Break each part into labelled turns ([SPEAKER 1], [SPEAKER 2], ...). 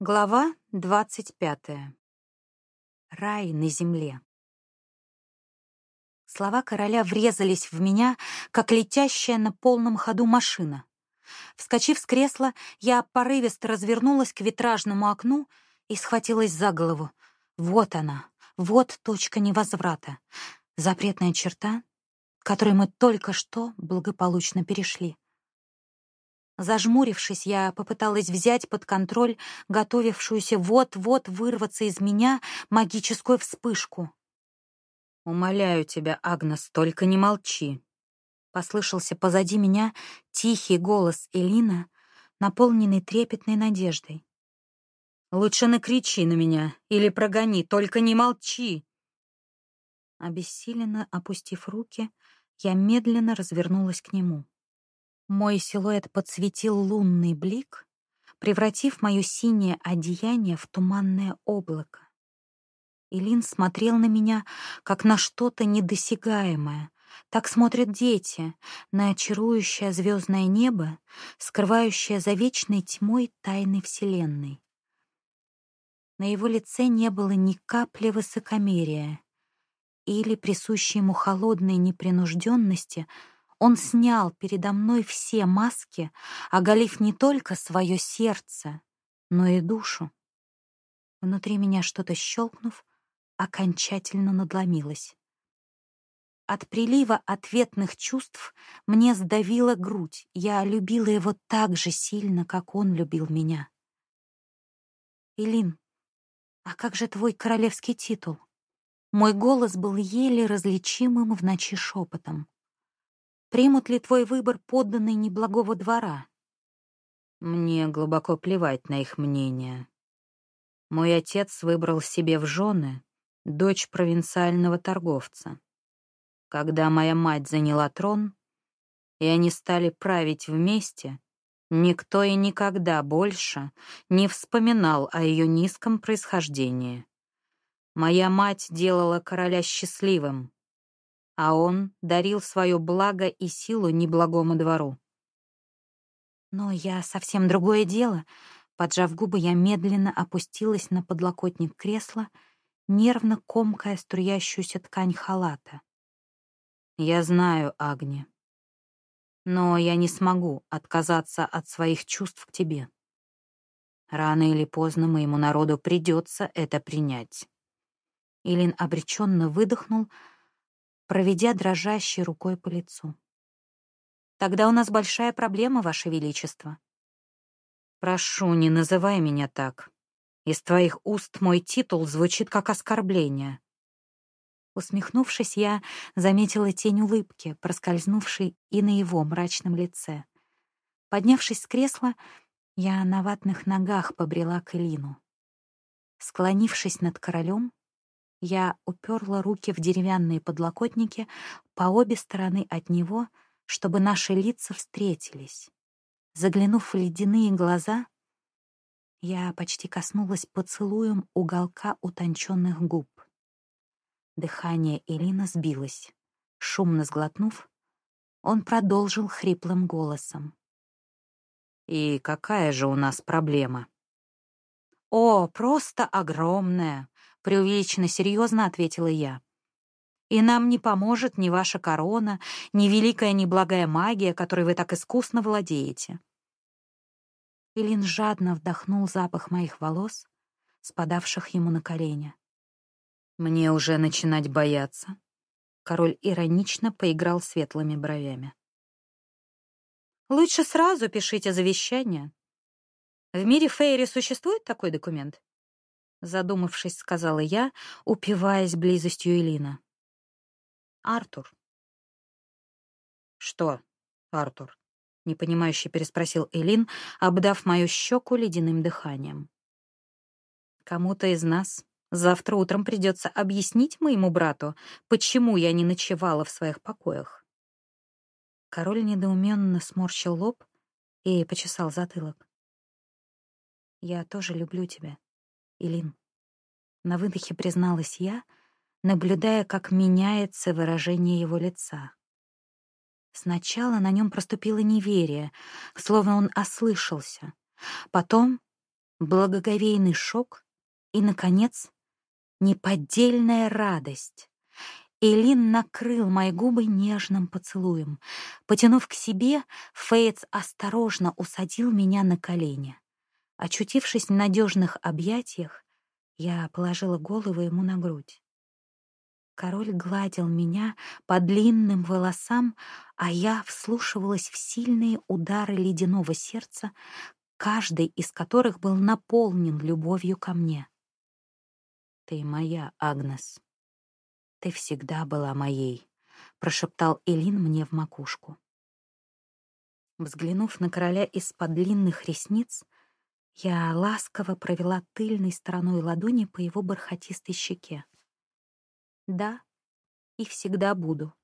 [SPEAKER 1] Глава двадцать пятая. Рай на земле. Слова короля врезались в меня, как летящая на полном ходу машина. Вскочив с кресла, я порывисто развернулась к витражному окну и схватилась за голову. Вот она, вот точка невозврата. Запретная черта, которую мы только что благополучно перешли. Зажмурившись, я попыталась взять под контроль готовившуюся вот-вот вырваться из меня магическую вспышку.
[SPEAKER 2] «Умоляю тебя, Агнес, только не молчи!»
[SPEAKER 1] Послышался позади меня тихий голос Элина, наполненный трепетной надеждой.
[SPEAKER 2] «Лучше накричи на меня или прогони, только не молчи!»
[SPEAKER 1] Обессиленно опустив руки, я медленно развернулась к нему. Мой силуэт подсветил лунный блик, превратив мое синее одеяние в туманное облако. Илин смотрел на меня, как на что-то недосягаемое. Так смотрят дети на очарующее звездное небо, скрывающее за вечной тьмой тайны Вселенной. На его лице не было ни капли высокомерия или присущей ему холодной непринужденности — он снял передо мной все маски, оголив не только свое сердце, но и душу. Внутри меня что-то щелкнув, окончательно надломилось. От прилива ответных чувств мне сдавила грудь. Я любила его так же сильно, как он любил меня. «Илин, а как же твой королевский титул?» Мой голос был еле различимым в ночи шепотом. Примут ли твой выбор подданные неблагого двора?
[SPEAKER 2] Мне глубоко плевать на их мнение. Мой отец выбрал себе в жены дочь провинциального торговца. Когда моя мать заняла трон, и они стали править вместе, никто и никогда больше не вспоминал о ее низком происхождении. Моя мать делала короля счастливым, а он дарил свое благо и силу неблагому двору.
[SPEAKER 1] Но я совсем другое дело. Поджав губы, я медленно опустилась на подлокотник кресла, нервно комкая струящуюся ткань халата.
[SPEAKER 2] Я знаю, Агни, но я не смогу отказаться от своих чувств к тебе. Рано или поздно моему народу придется это принять.
[SPEAKER 1] Илин обреченно выдохнул, проведя дрожащей рукой по лицу. «Тогда у нас большая проблема, Ваше Величество».
[SPEAKER 2] «Прошу, не называй меня так. Из твоих уст мой титул звучит как оскорбление».
[SPEAKER 1] Усмехнувшись, я заметила тень улыбки, проскользнувшей и на его мрачном лице. Поднявшись с кресла, я на ватных ногах побрела к Элину. Склонившись над королем, я уперла руки в деревянные подлокотники по обе стороны от него, чтобы наши лица встретились. Заглянув в ледяные глаза, я почти коснулась поцелуем уголка утонченных губ. Дыхание Элина сбилось. Шумно сглотнув, он продолжил хриплым голосом.
[SPEAKER 2] «И какая же у нас проблема?»
[SPEAKER 1] «О, просто огромная!» — преувеличенно серьезно ответила я. «И нам не поможет ни ваша корона, ни великая неблагая магия, которой вы так искусно владеете». Илин жадно вдохнул запах моих волос, спадавших ему на колени.
[SPEAKER 2] «Мне уже начинать бояться».
[SPEAKER 1] Король иронично поиграл светлыми бровями. «Лучше сразу пишите завещание. В мире Фейри существует такой документ?» Задумавшись, сказала я, упиваясь близостью Элина. Артур.
[SPEAKER 2] Что, Артур?
[SPEAKER 1] непонимающе переспросил Элин, обдав мою щеку ледяным дыханием. Кому-то из нас завтра утром придется объяснить моему брату, почему я не ночевала в своих покоях. Король недоуменно сморщил лоб и почесал затылок. Я тоже люблю тебя, Илин. На выдохе призналась я, наблюдая, как меняется выражение его лица. Сначала на нем проступило неверие, словно он ослышался. Потом благоговейный шок и, наконец, неподдельная радость. Элин накрыл мои губы нежным поцелуем. Потянув к себе, Фейтс осторожно усадил меня на колени. Очутившись в надежных объятиях, я положила голову ему на грудь. Король гладил меня по длинным волосам, а я вслушивалась в сильные удары ледяного сердца, каждый из которых был наполнен любовью ко мне. «Ты моя, Агнес. Ты всегда была моей», — прошептал Элин мне в макушку. Взглянув на короля из-под длинных ресниц, я ласково провела тыльной стороной ладони по его бархатистой щеке. Да, и всегда буду.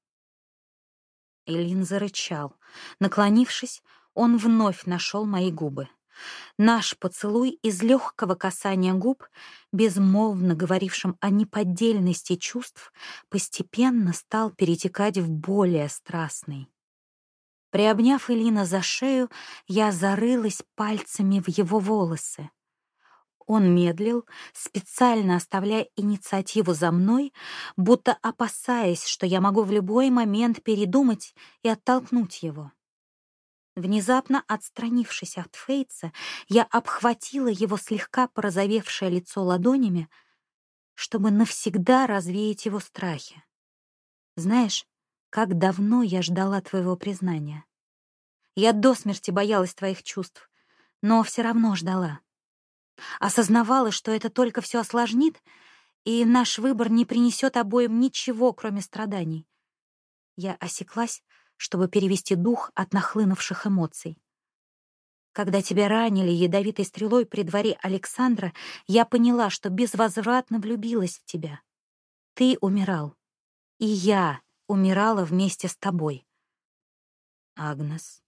[SPEAKER 1] Элин зарычал. Наклонившись, он вновь нашел мои губы. Наш поцелуй из легкого касания губ, безмолвно говорившим о неподдельности чувств, постепенно стал перетекать в более страстный. Приобняв Элина за шею, я зарылась пальцами в его волосы. Он медлил, специально оставляя инициативу за мной, будто опасаясь, что я могу в любой момент передумать и оттолкнуть его. Внезапно отстранившись от Фейтса, я обхватила его слегка порозовевшее лицо ладонями, чтобы навсегда развеять его страхи. Знаешь, как давно я ждала твоего признания. Я до смерти боялась твоих чувств, но все равно ждала. Осознавала, что это только все осложнит, и наш выбор не принесет обоим ничего, кроме страданий. Я осеклась, чтобы перевести дух от нахлынувших эмоций. Когда тебя ранили ядовитой стрелой при дворе Александра, я поняла, что безвозвратно влюбилась в тебя. Ты умирал, и я умирала вместе с тобой. Агнес.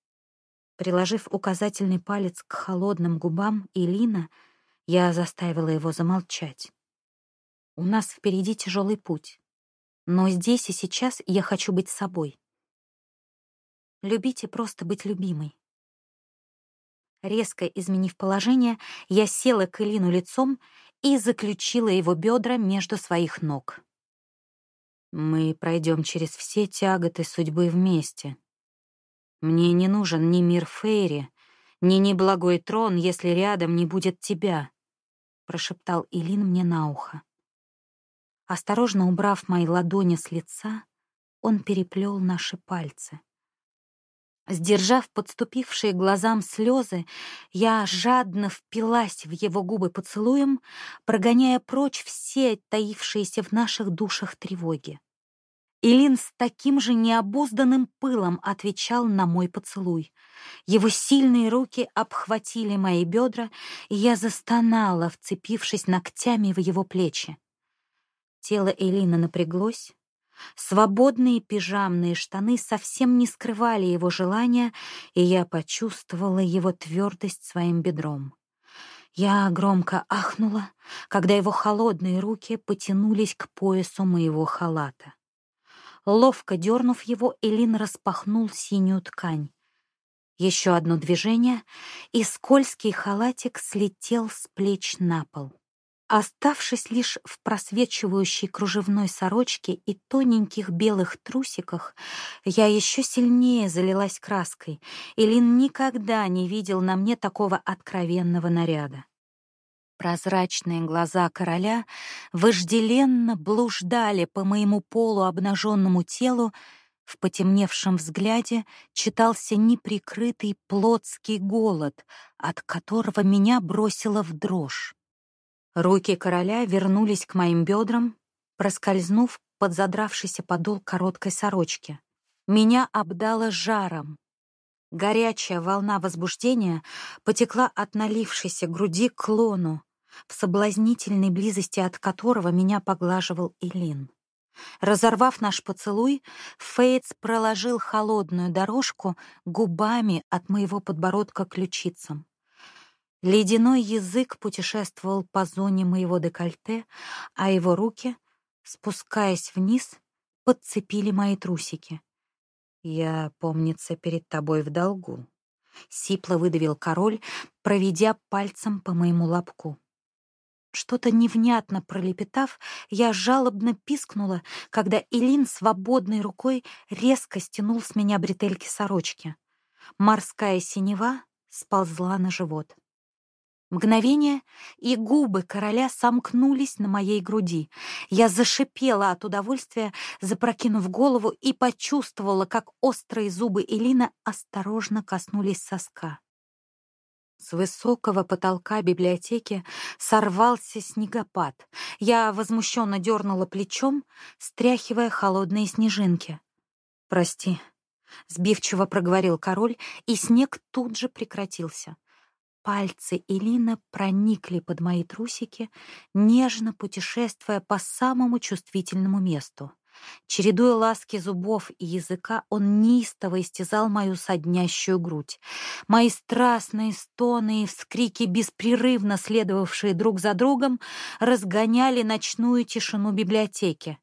[SPEAKER 1] Приложив указательный палец к холодным губам Илина, я заставила его замолчать. У нас впереди тяжелый путь, но здесь и сейчас я хочу быть собой. Любите просто быть любимой. Резко изменив положение, я села к Элину лицом и заключила его бедра между своих ног. Мы пройдем через все тяготы судьбы вместе. Мне не нужен ни мир Фейри, ни неблагой трон, если рядом не будет тебя прошептал Илин мне на ухо. Осторожно убрав мои ладони с лица, он переплел наши пальцы. Сдержав подступившие глазам слезы, я жадно впилась в его губы поцелуем, прогоняя прочь все таившиеся в наших душах тревоги. Илин с таким же необузданным пылом отвечал на мой поцелуй. Его сильные руки обхватили мои бедра, и я застонала, вцепившись ногтями в его плечи. Тело Элина напряглось. Свободные пижамные штаны совсем не скрывали его желания, и я почувствовала его твердость своим бедром. Я громко ахнула, когда его холодные руки потянулись к поясу моего халата. Ловко дернув его, Элин распахнул синюю ткань. Еще одно движение, и скользкий халатик слетел с плеч на пол. Оставшись лишь в просвечивающей кружевной сорочке и тоненьких белых трусиках, я еще сильнее залилась краской. Элин никогда не видел на мне такого откровенного наряда. Прозрачные глаза короля вожделенно блуждали по моему полуобнаженному телу, в потемневшем взгляде читался неприкрытый плотский голод, от которого меня бросило в дрожь. Руки короля вернулись к моим бедрам, проскользнув под задравшийся подол короткой сорочки. Меня обдало жаром. Горячая волна возбуждения потекла от налившейся груди к лону, в соблазнительной близости от которого меня поглаживал Илин. Разорвав наш поцелуй, Фейтс проложил холодную дорожку губами от моего подбородка к ключицам. Ледяной язык путешествовал по зоне моего декольте, а его руки, спускаясь вниз, подцепили мои трусики. «Я, помнится, перед тобой в долгу. — сипло выдавил король, проведя пальцем по моему лобку. Что-то невнятно пролепетав, я жалобно пискнула, когда Илин свободной рукой резко стянул с меня бретельки сорочки. Морская синева сползла на живот. Мгновение, и губы короля сомкнулись на моей груди. Я зашипела от удовольствия, запрокинув голову, и почувствовала, как острые зубы Элина осторожно коснулись соска. С высокого потолка библиотеки сорвался снегопад. Я возмущенно дернула плечом, стряхивая холодные снежинки. «Прости», — сбивчиво проговорил король, и снег тут же прекратился. Пальцы Элина проникли под мои трусики, нежно путешествуя по самому чувствительному месту. Чередуя ласки зубов и языка, он неистово истязал мою соднящую грудь. Мои страстные стоны и вскрики, беспрерывно следовавшие друг за другом, разгоняли ночную тишину библиотеки.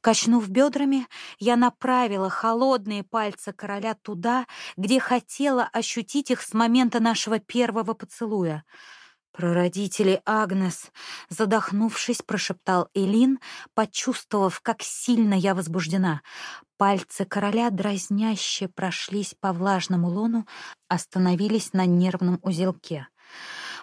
[SPEAKER 1] Качнув бедрами, я направила холодные пальцы короля туда, где хотела ощутить их с момента нашего первого поцелуя — «Прародители Агнес!» — задохнувшись, прошептал Элин, почувствовав, как сильно я возбуждена. Пальцы короля дразняще прошлись по влажному лону, остановились на нервном узелке.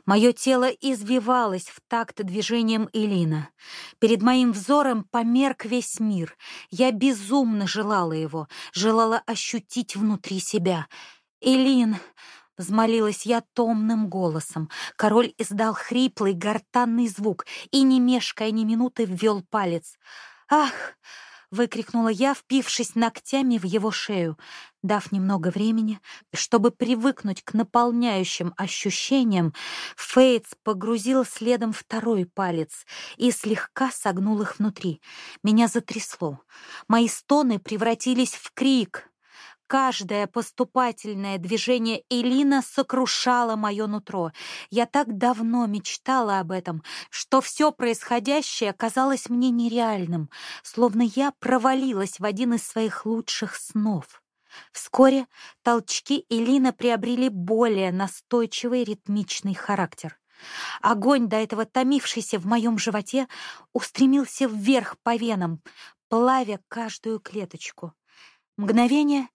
[SPEAKER 1] Мое тело извивалось в такт движением Элина. Перед моим взором померк весь мир. Я безумно желала его, желала ощутить внутри себя. «Элин!» Взмолилась я томным голосом. Король издал хриплый, гортанный звук и, не мешкая ни минуты, ввел палец. «Ах!» — выкрикнула я, впившись ногтями в его шею. Дав немного времени, чтобы привыкнуть к наполняющим ощущениям, Фейтс погрузил следом второй палец и слегка согнул их внутри. Меня затрясло. Мои стоны превратились в крик. Каждое поступательное движение Элина сокрушало мое нутро. Я так давно мечтала об этом, что все происходящее казалось мне нереальным, словно я провалилась в один из своих лучших снов. Вскоре толчки Элина приобрели более настойчивый ритмичный характер. Огонь, до этого томившийся в моем животе, устремился вверх по венам, плавя каждую клеточку. Мгновение,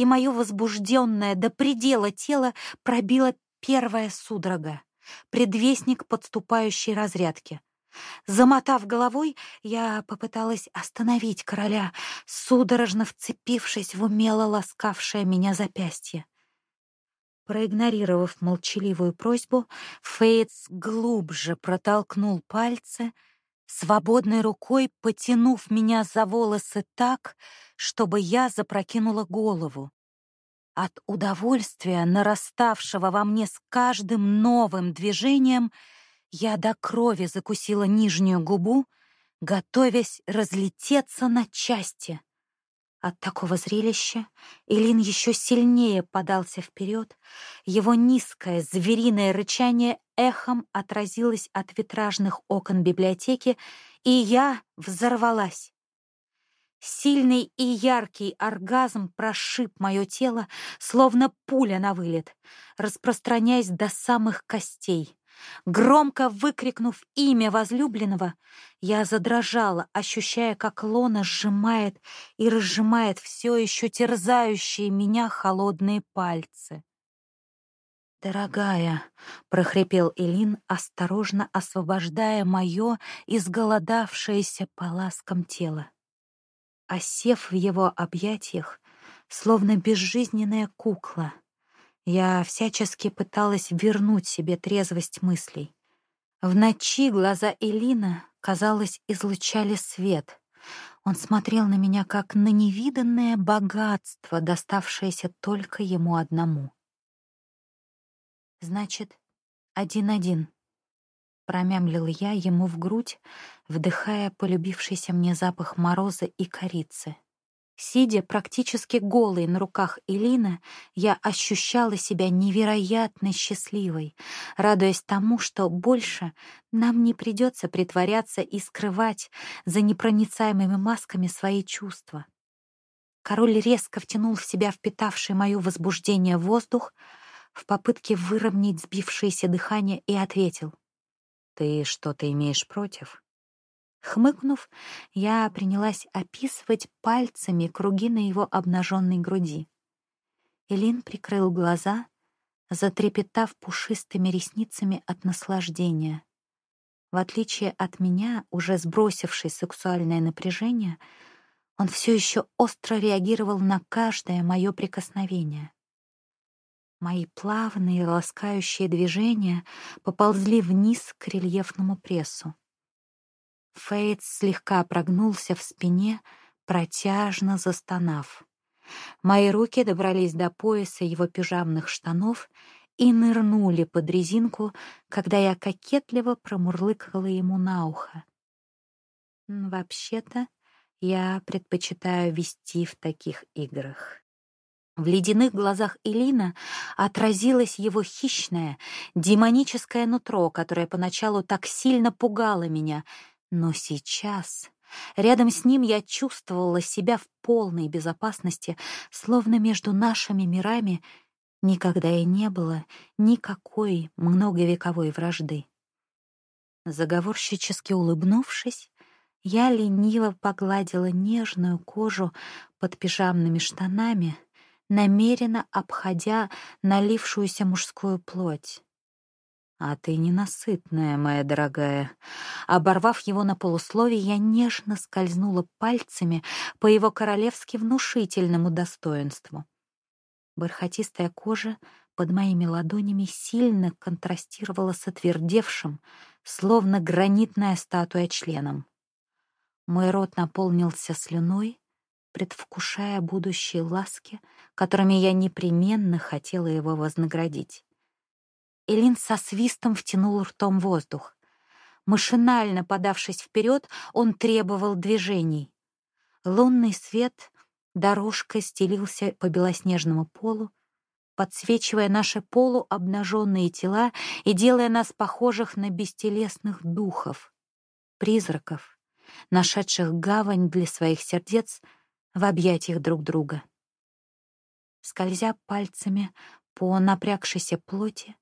[SPEAKER 1] и мое возбужденное до предела тело пробило первая судорога, предвестник подступающей разрядки. Замотав головой, я попыталась остановить короля, судорожно вцепившись в умело ласкавшее меня запястье. Проигнорировав молчаливую просьбу, Фейтс глубже протолкнул пальцы, свободной рукой потянув меня за волосы так, чтобы я запрокинула голову. От удовольствия, нараставшего во мне с каждым новым движением, я до крови закусила нижнюю губу, готовясь разлететься на части. От такого зрелища Илин еще сильнее подался вперед, его низкое звериное рычание эхом отразилось от витражных окон библиотеки, и я взорвалась. Сильный и яркий оргазм прошиб мое тело, словно пуля на вылет, распространяясь до самых костей. Громко выкрикнув имя возлюбленного, я задрожала, ощущая, как лона сжимает и разжимает все еще терзающие меня холодные пальцы. «Дорогая», — прохрипел Элин, осторожно освобождая мое изголодавшееся по ласкам тело осев в его объятиях, словно безжизненная кукла. Я всячески пыталась вернуть себе трезвость мыслей. В ночи глаза Элина, казалось, излучали свет. Он смотрел на меня как на невиданное богатство, доставшееся только ему одному. Значит, один-один. Промямлил я ему в грудь, вдыхая полюбившийся мне запах мороза и корицы. Сидя практически голой на руках Элина, я ощущала себя невероятно счастливой, радуясь тому, что больше нам не придется притворяться и скрывать за непроницаемыми масками свои чувства. Король резко втянул в себя впитавший мое возбуждение воздух, в попытке выровнять сбившееся дыхание и ответил.
[SPEAKER 2] «Ты что-то имеешь против?»
[SPEAKER 1] Хмыкнув, я принялась описывать пальцами круги на его обнаженной груди. Элин прикрыл глаза, затрепетав пушистыми ресницами от наслаждения. В отличие от меня, уже сбросивший сексуальное напряжение, он все еще остро реагировал на каждое мое прикосновение. Мои плавные ласкающие движения поползли вниз к рельефному прессу. Фейтс слегка прогнулся в спине, протяжно застонав. Мои руки добрались до пояса его пижамных штанов и нырнули под резинку, когда я кокетливо промурлыкала ему на ухо. Вообще-то, я предпочитаю вести в таких играх. В ледяных глазах Элина отразилось его хищное, демоническое нутро, которое поначалу так сильно пугало меня, но сейчас рядом с ним я чувствовала себя в полной безопасности, словно между нашими мирами никогда и не было никакой многовековой вражды. Заговорщически улыбнувшись, я лениво погладила нежную кожу под пижамными штанами, намеренно обходя налившуюся мужскую плоть. «А ты ненасытная, моя дорогая». Оборвав его на полуслове, я нежно скользнула пальцами по его королевски внушительному достоинству. Бархатистая кожа под моими ладонями сильно контрастировала с отвердевшим, словно гранитная статуя членом. Мой рот наполнился слюной, предвкушая будущие ласки, которыми я непременно хотела его вознаградить. Элин со свистом втянул ртом воздух. Машинально подавшись вперед, он требовал движений. Лунный свет дорожкой стелился по белоснежному полу, подсвечивая наши полуобнаженные тела и делая нас похожих на бестелесных духов, призраков, нашедших гавань для своих сердец в объятиях друг друга. Скользя пальцами по напрягшейся плоти,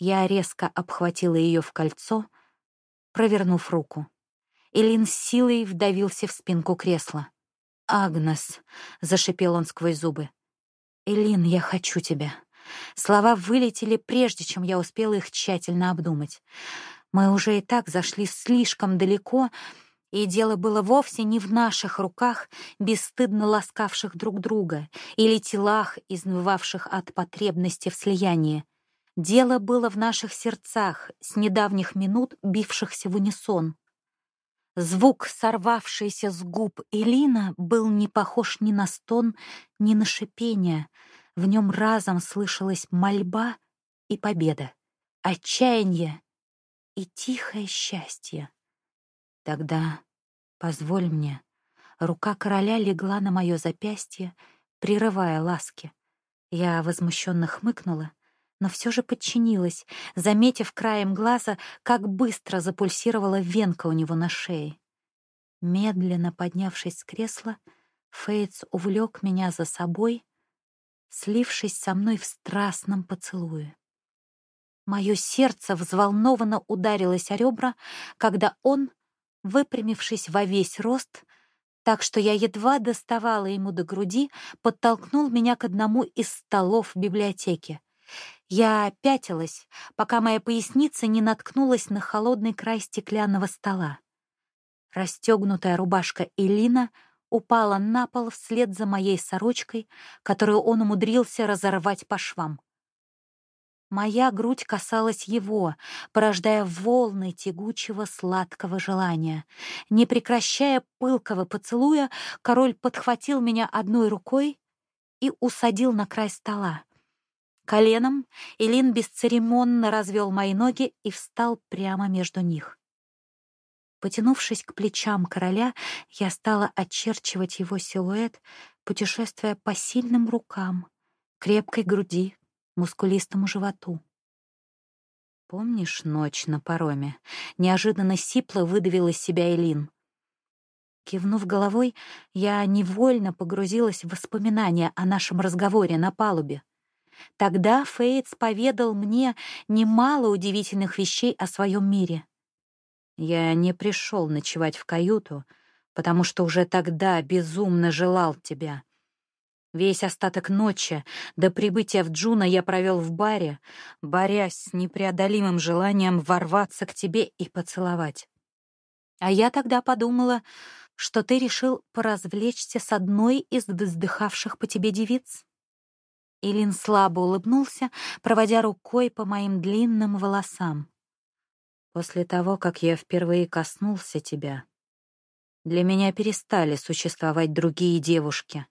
[SPEAKER 1] я резко обхватила ее в кольцо, провернув руку. Элин с силой вдавился в спинку кресла. «Агнес!» — зашипел он сквозь зубы. «Элин, я хочу тебя». Слова вылетели, прежде чем я успела их тщательно обдумать. Мы уже и так зашли слишком далеко, и дело было вовсе не в наших руках, бесстыдно ласкавших друг друга, или телах, изнывавших от потребности в слиянии. Дело было в наших сердцах, с недавних минут бившихся в унисон. Звук, сорвавшийся с губ Элина, был не похож ни на стон, ни на шипение. В нем разом слышалась мольба и победа, отчаяние и тихое счастье. Тогда позволь мне. Рука короля легла на мое запястье, прерывая ласки. Я возмущенно хмыкнула но все же подчинилась, заметив краем глаза, как быстро запульсировала венка у него на шее. Медленно поднявшись с кресла, Фейтс увлек меня за собой, слившись со мной в страстном поцелуе. Мое сердце взволнованно ударилось о ребра, когда он, выпрямившись во весь рост, так что я едва доставала ему до груди, подтолкнул меня к одному из столов в библиотеке. Я пятилась, пока моя поясница не наткнулась на холодный край стеклянного стола. Расстегнутая рубашка Элина упала на пол вслед за моей сорочкой, которую он умудрился разорвать по швам. Моя грудь касалась его, порождая волны тягучего сладкого желания. Не прекращая пылкого поцелуя, король подхватил меня одной рукой и усадил на край стола. Коленом Илин бесцеремонно развел мои ноги и встал прямо между них. Потянувшись к плечам короля, я стала очерчивать его силуэт, путешествуя по сильным рукам, крепкой груди, мускулистому животу. «Помнишь ночь на пароме?» Неожиданно сипло выдавил из себя Элин. Кивнув головой, я невольно погрузилась в воспоминания о нашем разговоре на палубе. Тогда Фейтс поведал мне немало удивительных вещей о своем мире.
[SPEAKER 2] Я не пришел ночевать в каюту, потому что уже тогда безумно желал тебя. Весь остаток ночи до прибытия в Джуна я провел в баре, борясь с непреодолимым желанием ворваться к тебе и поцеловать.
[SPEAKER 1] А я тогда подумала, что ты решил поразвлечься с одной из вздыхавших по тебе девиц. Илин слабо улыбнулся, проводя рукой по моим длинным волосам.
[SPEAKER 2] После того, как я впервые коснулся тебя, для меня перестали существовать другие девушки.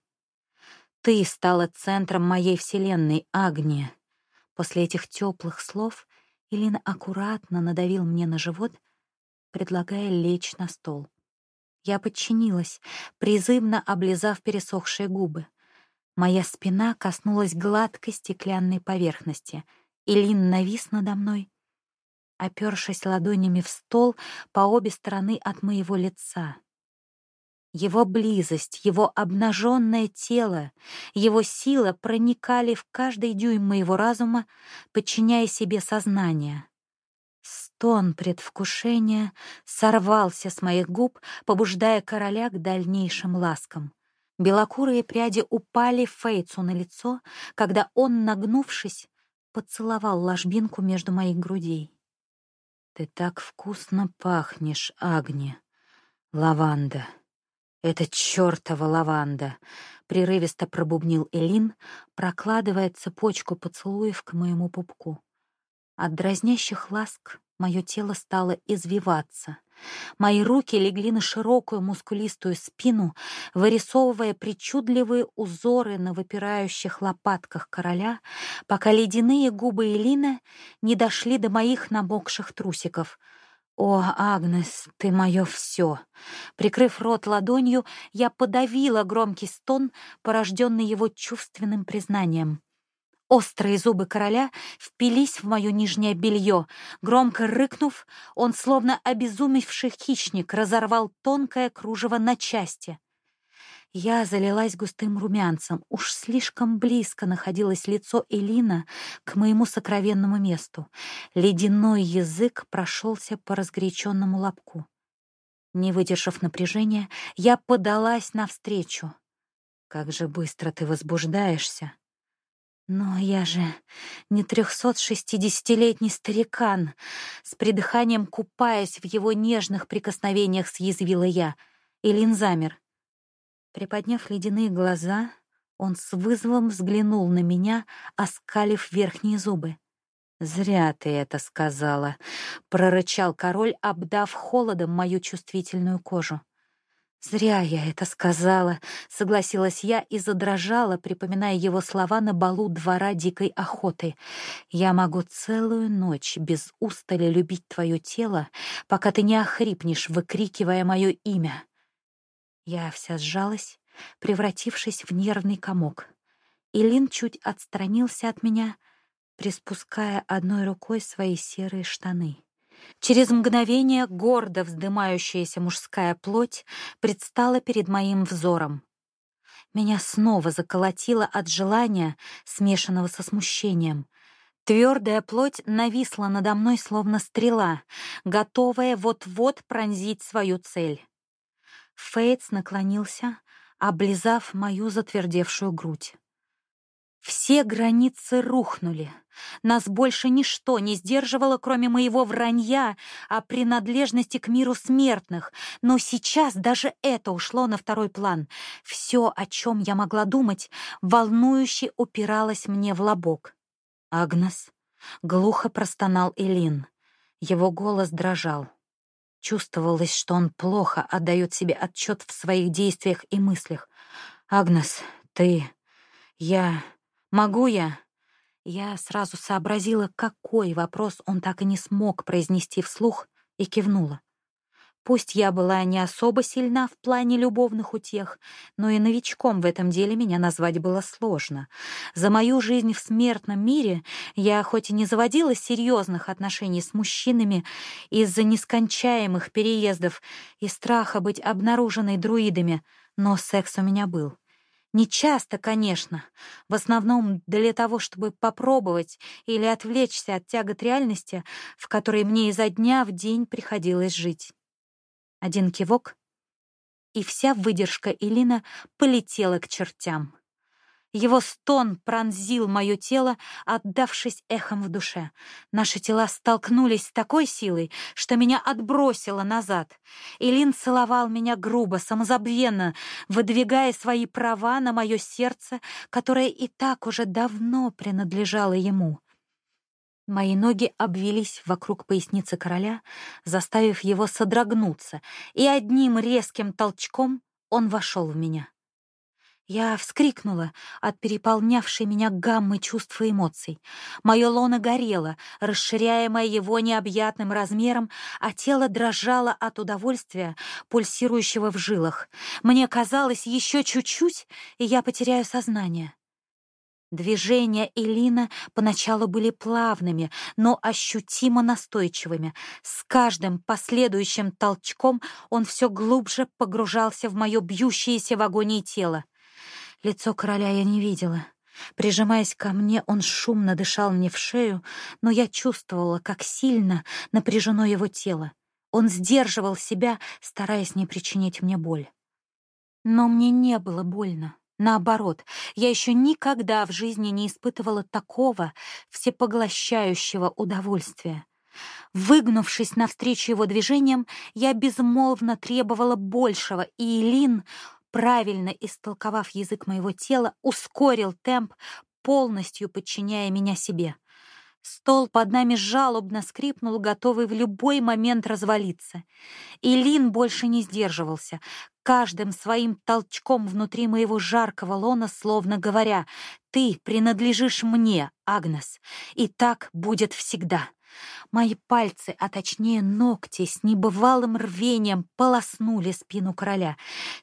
[SPEAKER 2] Ты стала центром моей вселенной, Агния. После этих теплых слов Илин аккуратно надавил мне на живот, предлагая лечь на стол. Я подчинилась, призывно облизав пересохшие губы. Моя спина коснулась гладкой стеклянной поверхности. Илин навис надо мной, опершись ладонями в стол по обе стороны от моего лица. Его близость, его обнаженное тело, его сила проникали в каждый дюйм моего разума, подчиняя себе сознание. Стон предвкушения сорвался с моих губ, побуждая короля к дальнейшим ласкам. Белокурые пряди упали Фейцу на лицо, когда он, нагнувшись, поцеловал ложбинку между моих грудей. «Ты так вкусно пахнешь, Агни, лаванда!» «Это чёртова лаванда!» — прерывисто пробубнил Элин, прокладывая цепочку поцелуев к моему пупку.
[SPEAKER 1] От дразнящих ласк мое тело стало извиваться. Мои руки легли на широкую мускулистую спину, вырисовывая причудливые узоры на выпирающих лопатках короля, пока ледяные губы Элина не дошли до моих намокших трусиков — «О, Агнес, ты мое все!» Прикрыв рот ладонью, я подавила громкий стон, порожденный его чувственным признанием. Острые зубы короля впились в мое нижнее белье. Громко рыкнув, он, словно обезумевший хищник, разорвал тонкое кружево на части — я залилась густым румянцем. Уж слишком близко находилось лицо Элина к моему сокровенному месту. Ледяной язык прошелся по разгоряченному лобку. Не выдержав напряжения, я подалась навстречу. «Как же быстро ты возбуждаешься!» Но я же не трехсот шестидесятилетний старикан. С придыханием купаясь в его нежных прикосновениях, съязвила я. Илин замер. Приподняв ледяные глаза, он с вызовом взглянул на меня, оскалив верхние зубы. «Зря ты это сказала», — прорычал король, обдав холодом мою чувствительную кожу. «Зря я это сказала», — согласилась я и задрожала, припоминая его слова на балу двора дикой охоты. «Я могу целую ночь без устали любить твое тело, пока ты не охрипнешь, выкрикивая мое имя». Я вся сжалась, превратившись в нервный комок. Илин чуть отстранился от меня, приспуская одной рукой свои серые штаны. Через мгновение гордо вздымающаяся мужская плоть предстала перед моим взором. Меня снова заколотило от желания, смешанного со смущением. Твердая плоть нависла надо мной, словно стрела, готовая вот-вот пронзить свою цель. Фейтс наклонился, облизав мою затвердевшую грудь. Все границы рухнули. Нас больше ничто не сдерживало, кроме моего вранья о принадлежности к миру смертных. Но сейчас даже это ушло на второй план. Все, о чем я могла думать, волнующе упиралось мне в лобок. «Агнес», — глухо простонал Элин. Его голос дрожал. Чувствовалось, что он плохо отдает себе отчет в своих действиях и мыслях. «Агнес, ты... Я... Могу я...» Я сразу сообразила, какой вопрос он так и не смог произнести вслух, и кивнула. Пусть я была не особо сильна в плане любовных утех, но и новичком в этом деле меня назвать было сложно. За мою жизнь в смертном мире я хоть и не заводила серьезных отношений с мужчинами из-за нескончаемых переездов и страха быть обнаруженной друидами, но секс у меня был. Не часто, конечно, в основном для того, чтобы попробовать или отвлечься от тягот реальности, в которой мне изо дня в день приходилось жить. Один кивок, и вся выдержка Элина полетела к чертям. Его стон пронзил мое тело, отдавшись эхом в душе. Наши тела столкнулись с такой силой, что меня отбросило назад. Илин целовал меня грубо, самозабвенно, выдвигая свои права на мое сердце, которое и так уже давно принадлежало ему. Мои ноги обвелись вокруг поясницы короля, заставив его содрогнуться, и одним резким толчком он вошел в меня. Я вскрикнула от переполнявшей меня гаммы чувств и эмоций. Мое лоно горело, расширяемое его необъятным размером, а тело дрожало от удовольствия, пульсирующего в жилах. Мне казалось, еще чуть-чуть, и я потеряю сознание. Движения Элина поначалу были плавными, но ощутимо настойчивыми. С каждым последующим толчком он все глубже погружался в мое бьющееся в агонии тело. Лицо короля я не видела. Прижимаясь ко мне, он шумно дышал мне в шею, но я чувствовала, как сильно напряжено его тело. Он сдерживал себя, стараясь не причинить мне боль. Но мне не было больно. Наоборот, я еще никогда в жизни не испытывала такого всепоглощающего удовольствия. Выгнувшись навстречу его движениям, я безмолвно требовала большего, и Илин правильно истолковав язык моего тела, ускорил темп, полностью подчиняя меня себе. Стол под нами жалобно скрипнул, готовый в любой момент развалиться. И Лин больше не сдерживался, каждым своим толчком внутри моего жаркого лона, словно говоря, «Ты принадлежишь мне, Агнес, и так будет всегда». Мои пальцы, а точнее ногти, с небывалым рвением полоснули спину короля.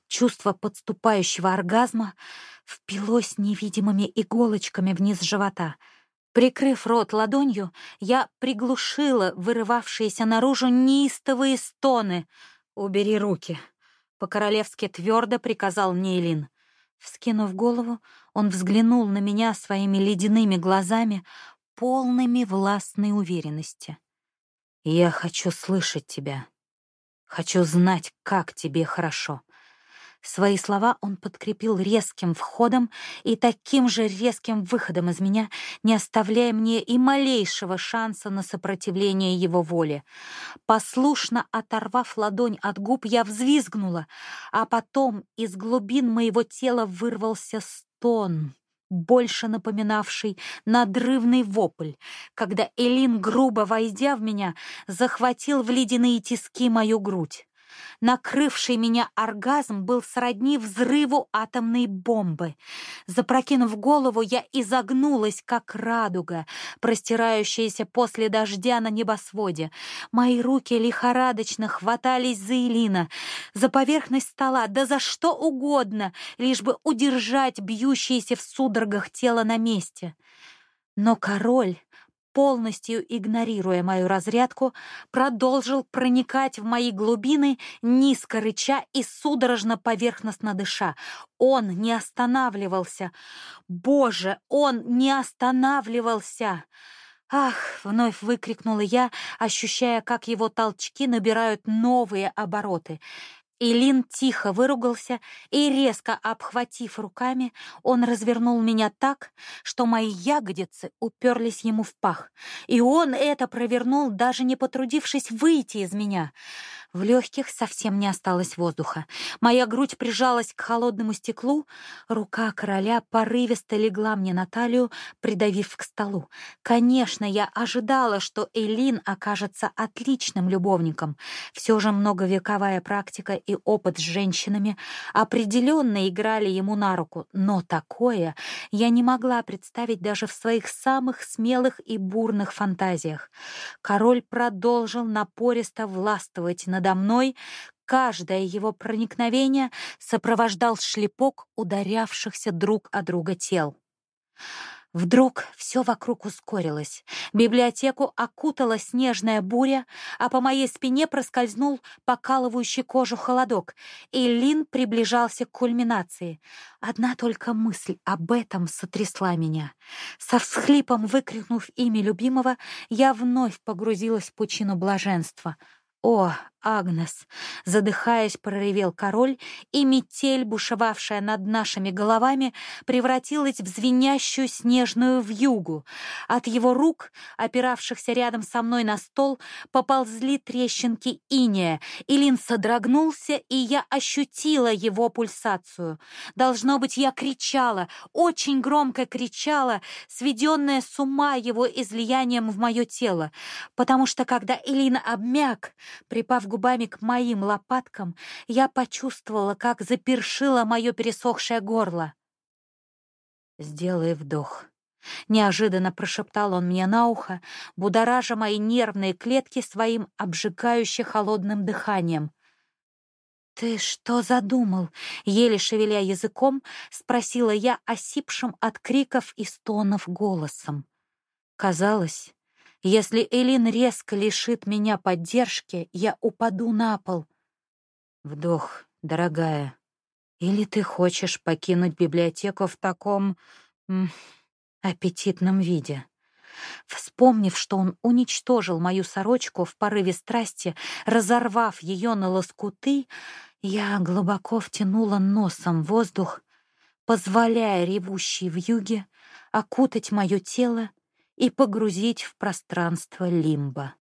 [SPEAKER 1] Чувство подступающего оргазма впилось невидимыми иголочками вниз живота. Прикрыв рот ладонью, я приглушила вырывавшиеся наружу неистовые стоны. «Убери руки!» — по-королевски твердо приказал Нейлин. Вскинув голову, он взглянул на меня своими ледяными глазами, полными властной уверенности. «Я хочу слышать тебя. Хочу знать, как тебе хорошо». Свои слова он подкрепил резким входом и таким же резким выходом из меня, не оставляя мне и малейшего шанса на сопротивление его воле. Послушно оторвав ладонь от губ, я взвизгнула, а потом из глубин моего тела вырвался стон больше напоминавший надрывный вопль, когда Элин, грубо войдя в меня, захватил в ледяные тиски мою грудь. Накрывший меня оргазм был сродни взрыву атомной бомбы. Запрокинув голову, я изогнулась, как радуга, простирающаяся после дождя на небосводе. Мои руки лихорадочно хватались за Элина, за поверхность стола, да за что угодно, лишь бы удержать бьющееся в судорогах тело на месте. Но король полностью игнорируя мою разрядку, продолжил проникать в мои глубины, низко рыча и судорожно поверхностно дыша. Он не останавливался. Боже, он не останавливался! «Ах!» — вновь выкрикнула я, ощущая, как его толчки набирают новые обороты. Илин тихо выругался, и, резко обхватив руками, он развернул меня так, что мои ягодицы уперлись ему в пах. И он это провернул, даже не потрудившись выйти из меня. В легких совсем не осталось воздуха. Моя грудь прижалась к холодному стеклу, рука короля порывисто легла мне на талию, придавив к столу. Конечно, я ожидала, что Элин окажется отличным любовником. Все же многовековая практика и опыт с женщинами определенно играли ему на руку, но такое я не могла представить даже в своих самых смелых и бурных фантазиях. Король продолжил напористо властвовать на надо мной, каждое его проникновение сопровождал шлепок ударявшихся друг о друга тел. Вдруг все вокруг ускорилось. Библиотеку окутала снежная буря, а по моей спине проскользнул покалывающий кожу холодок, и Лин приближался к кульминации. Одна только мысль об этом сотрясла меня. Со всхлипом выкрикнув имя любимого, я вновь погрузилась в пучину блаженства — «О, Агнес!» — задыхаясь, проревел король, и метель, бушевавшая над нашими головами, превратилась в звенящую снежную вьюгу. От его рук, опиравшихся рядом со мной на стол, поползли трещинки иния. Илин содрогнулся, и я ощутила его пульсацию. Должно быть, я кричала, очень громко кричала, сведенная с ума его излиянием в мое тело, потому что, когда Илин обмяк, Губами к моим лопаткам, я почувствовала, как запершило мое пересохшее горло. «Сделай вдох», — неожиданно прошептал он мне на ухо, будоража мои нервные клетки своим обжигающе холодным дыханием. «Ты что задумал?» — еле шевеля языком, спросила я осипшим от криков и стонов голосом. Казалось, если Элин резко лишит меня поддержки, я упаду на пол. Вдох, дорогая. Или ты хочешь покинуть библиотеку в таком м, аппетитном виде? Вспомнив, что он уничтожил мою сорочку в порыве страсти, разорвав ее на лоскуты, я глубоко втянула носом воздух, позволяя ревущей вьюге окутать мое тело и погрузить в пространство лимба.